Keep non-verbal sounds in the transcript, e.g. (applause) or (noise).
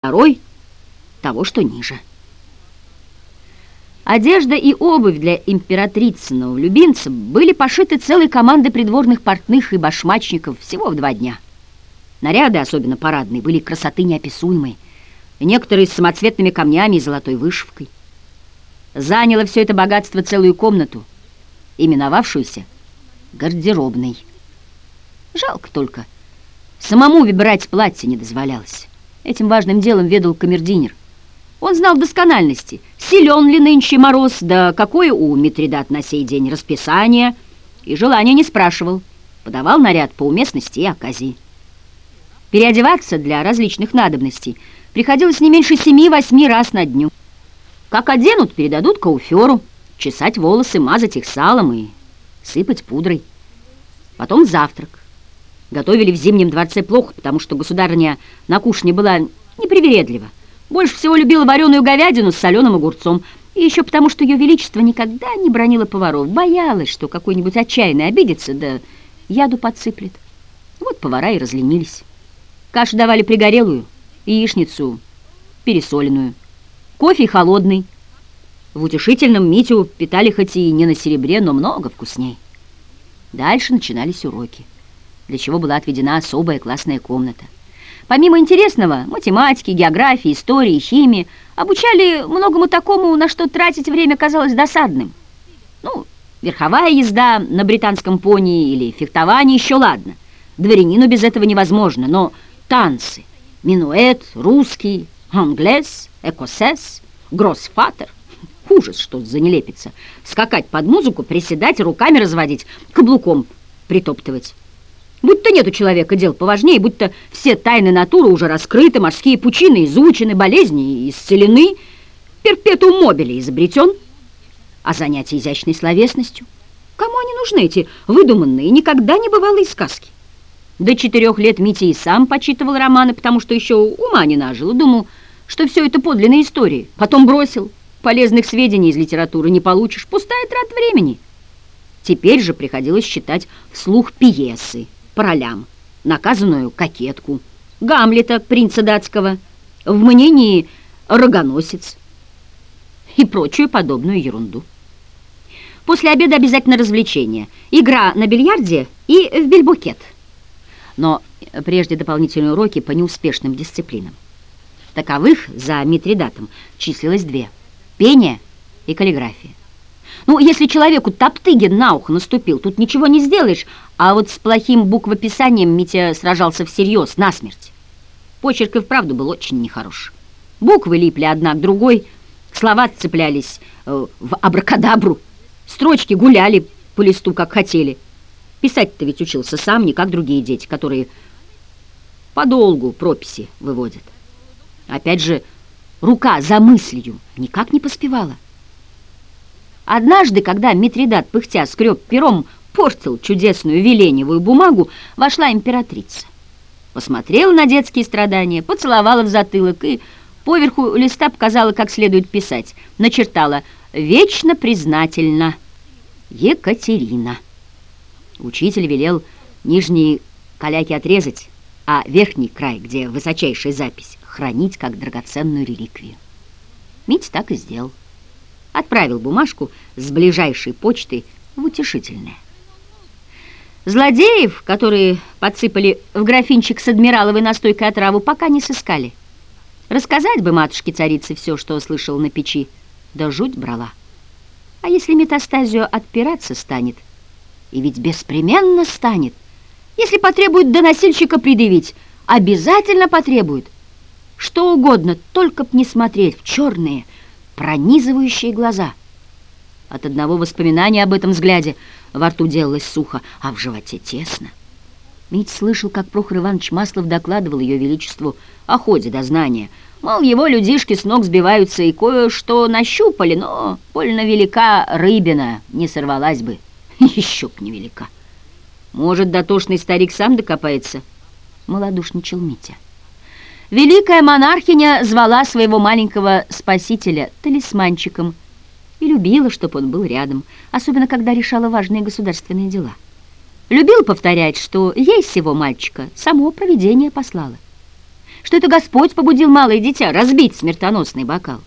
второй — того, что ниже. Одежда и обувь для императрицыного любимца были пошиты целой командой придворных портных и башмачников всего в два дня. Наряды, особенно парадные, были красоты неописуемой, некоторые с самоцветными камнями и золотой вышивкой. Заняло все это богатство целую комнату, именовавшуюся гардеробной. Жалко только, самому выбирать платье не дозволялось. Этим важным делом ведал камердинер. Он знал доскональности, силен ли нынче мороз, да какое у Митридат на сей день расписание, и желания не спрашивал, подавал наряд по уместности и оказии. Переодеваться для различных надобностей приходилось не меньше семи-восьми раз на дню. Как оденут, передадут кауферу, чесать волосы, мазать их салом и сыпать пудрой. Потом завтрак. Готовили в Зимнем дворце плохо, потому что государыня на кушне была непривередлива. Больше всего любила вареную говядину с соленым огурцом. И еще потому, что ее величество никогда не бронила поваров. Боялась, что какой-нибудь отчаянный обидится, да яду подсыплет. Вот повара и разленились. Кашу давали пригорелую, яичницу пересоленную, кофе холодный. В утешительном Митю питали хоть и не на серебре, но много вкусней. Дальше начинались уроки для чего была отведена особая классная комната. Помимо интересного, математики, географии, истории, химии, обучали многому такому, на что тратить время казалось досадным. Ну, верховая езда на британском пони или фехтование еще ладно. Дворянину без этого невозможно, но танцы, минуэт, русский, англес, экосес, гроссфатер — ужас, что за нелепица. Скакать под музыку, приседать, руками разводить, каблуком притоптывать. Будто нет у человека дел поважнее, будто все тайны натуры уже раскрыты, морские пучины изучены, болезни исцелены, перпетум мобили изобретен. А занятия изящной словесностью? Кому они нужны, эти выдуманные, никогда не бывалые сказки? До четырех лет Митя и сам почитывал романы, потому что еще ума не нажил, думал, что все это подлинные истории. Потом бросил. Полезных сведений из литературы не получишь, пустая трата времени. Теперь же приходилось читать вслух пьесы по ролям, наказанную кокетку, Гамлета, принца датского, в мнении рогоносец и прочую подобную ерунду. После обеда обязательно развлечение, игра на бильярде и в бельбукет. Но прежде дополнительные уроки по неуспешным дисциплинам. Таковых за Митридатом числилось две – пение и каллиграфия. Ну, если человеку Топтыгин на ухо наступил, тут ничего не сделаешь, а вот с плохим буквописанием Митя сражался всерьез, насмерть. Почерк и вправду был очень нехорош. Буквы липли одна к другой, слова цеплялись э, в абракадабру, строчки гуляли по листу, как хотели. Писать-то ведь учился сам, не как другие дети, которые подолгу прописи выводят. Опять же, рука за мыслью никак не поспевала. Однажды, когда Митридат, пыхтя, скреб пером, портил чудесную веленевую бумагу, вошла императрица. Посмотрела на детские страдания, поцеловала в затылок и поверху листа показала, как следует писать. Начертала «Вечно признательна Екатерина». Учитель велел нижние каляки отрезать, а верхний край, где высочайшая запись, хранить как драгоценную реликвию. Мить так и сделал отправил бумажку с ближайшей почты в утешительное. Злодеев, которые подсыпали в графинчик с адмираловой настойкой отраву, пока не сыскали. Рассказать бы матушке-царице все, что слышал на печи, да жуть брала. А если метастазию отпираться станет, и ведь беспременно станет, если потребует доносильщика предъявить, обязательно потребует. Что угодно, только б не смотреть в черные, пронизывающие глаза. От одного воспоминания об этом взгляде во рту делалось сухо, а в животе тесно. Мить слышал, как Прохор Иванович Маслов докладывал ее величеству о ходе дознания. Мол, его людишки с ног сбиваются и кое-что нащупали, но больно велика рыбина, не сорвалась бы. (laughs) Еще б не велика. Может, дотошный старик сам докопается? Молодушничал Митя. Великая монархиня звала своего маленького спасителя талисманчиком и любила, чтобы он был рядом, особенно когда решала важные государственные дела. Любил повторять, что ей всего мальчика само провидение послало. что это Господь побудил малое дитя разбить смертоносный бокал.